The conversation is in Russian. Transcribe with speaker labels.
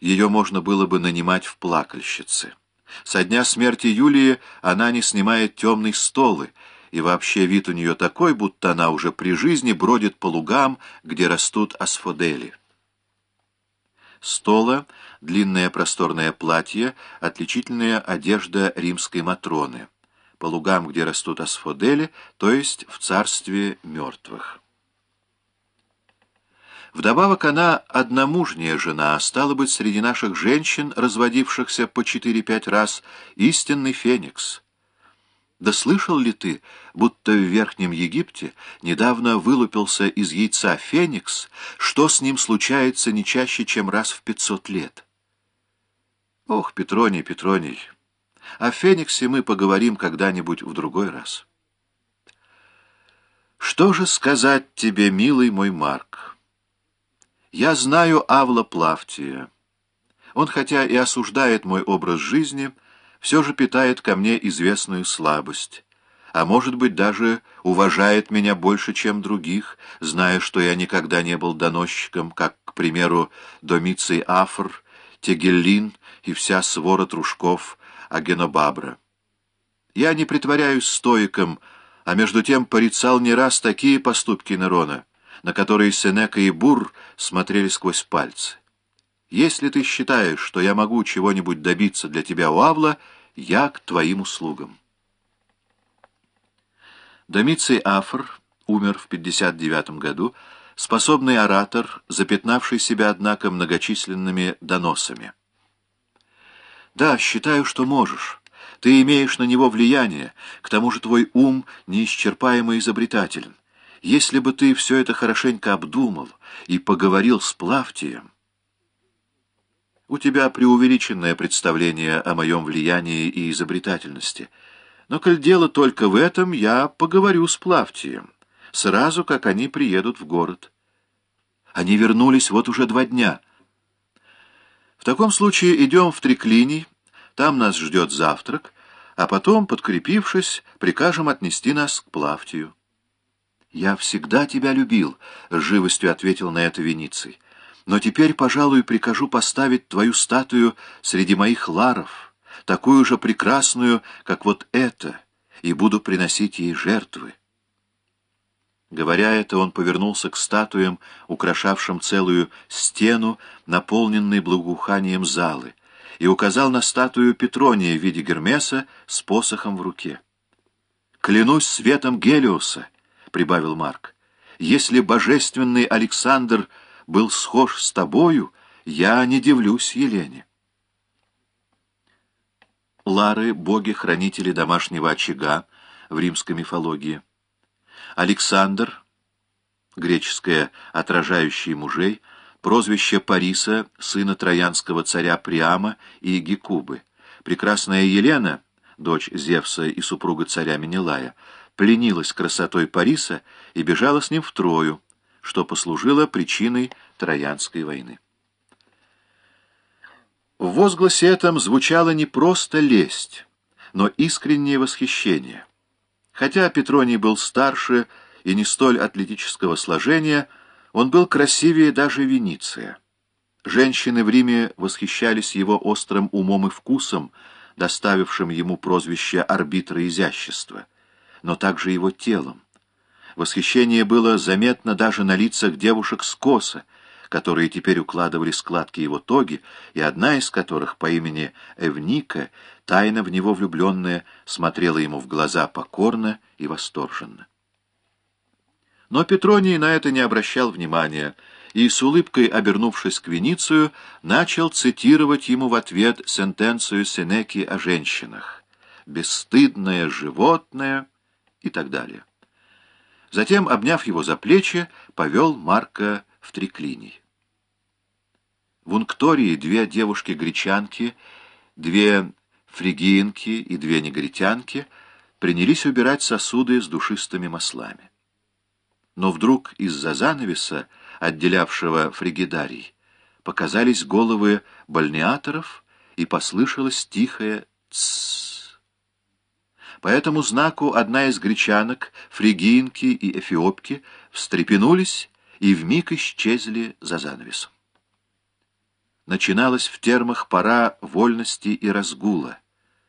Speaker 1: ее можно было бы нанимать в плакальщицы. Со дня смерти Юлии она не снимает темной столы, и вообще вид у нее такой, будто она уже при жизни бродит по лугам, где растут асфодели. Стола — длинное просторное платье, отличительная одежда римской Матроны. По лугам, где растут асфодели, то есть в царстве мертвых. Вдобавок она одномужняя жена, а стала быть, среди наших женщин, разводившихся по четыре-пять раз, истинный феникс. Да слышал ли ты, будто в Верхнем Египте недавно вылупился из яйца феникс, что с ним случается не чаще, чем раз в пятьсот лет? Ох, Петроний, Петроний, о фениксе мы поговорим когда-нибудь в другой раз. Что же сказать тебе, милый мой Марк? Я знаю Авла Плавтия. Он, хотя и осуждает мой образ жизни, все же питает ко мне известную слабость, а может быть даже уважает меня больше, чем других, зная, что я никогда не был доносчиком, как, к примеру, Домиций Афр, Тегеллин и вся свора трушков Агенобабра. Я не притворяюсь стоиком, а между тем порицал не раз такие поступки Нерона, на которые Сенека и Бур смотрели сквозь пальцы. Если ты считаешь, что я могу чего-нибудь добиться для тебя у Авла, я к твоим услугам. Домиций Афр умер в 59 году, способный оратор, запятнавший себя, однако, многочисленными доносами. Да, считаю, что можешь. Ты имеешь на него влияние, к тому же твой ум неисчерпаемо изобретателен. Если бы ты все это хорошенько обдумал и поговорил с Плавтием, у тебя преувеличенное представление о моем влиянии и изобретательности. Но, коль дело только в этом, я поговорю с Плавтием, сразу как они приедут в город. Они вернулись вот уже два дня. В таком случае идем в Триклиний, там нас ждет завтрак, а потом, подкрепившись, прикажем отнести нас к Плавтию. «Я всегда тебя любил», — живостью ответил на это Вениций. Но теперь, пожалуй, прикажу поставить твою статую среди моих ларов, такую же прекрасную, как вот эта, и буду приносить ей жертвы. Говоря это, он повернулся к статуям, украшавшим целую стену, наполненной благоуханием залы, и указал на статую Петрония в виде Гермеса с посохом в руке. «Клянусь светом Гелиоса», — прибавил Марк, — «если божественный Александр — был схож с тобою, я не дивлюсь Елене. Лары — боги-хранители домашнего очага в римской мифологии. Александр, греческое «отражающий мужей», прозвище Париса, сына троянского царя Приама и Гекубы. Прекрасная Елена, дочь Зевса и супруга царя Менелая, пленилась красотой Париса и бежала с ним в Трою, что послужило причиной Троянской войны. В возгласе этом звучало не просто лесть, но искреннее восхищение. Хотя Петроний был старше и не столь атлетического сложения, он был красивее даже Вениция. Женщины в Риме восхищались его острым умом и вкусом, доставившим ему прозвище арбитра изящества, но также его телом. Восхищение было заметно даже на лицах девушек с коса, которые теперь укладывали складки его тоги, и одна из которых по имени Эвника, тайно в него влюбленная, смотрела ему в глаза покорно и восторженно. Но Петроний на это не обращал внимания, и с улыбкой, обернувшись к Веницию, начал цитировать ему в ответ сентенцию Сенеки о женщинах «бесстыдное животное» и так далее. Затем, обняв его за плечи, повел Марка в триклиний. В Унктории две девушки-гречанки, две фригиенки и две негритянки принялись убирать сосуды с душистыми маслами. Но вдруг из-за занавеса, отделявшего фригидарий, показались головы бальнеаторов, и послышалось тихое «тссс». По этому знаку одна из гречанок, фригинки и эфиопки, встрепенулись и вмиг исчезли за занавесом. начиналась в термах пора вольности и разгула.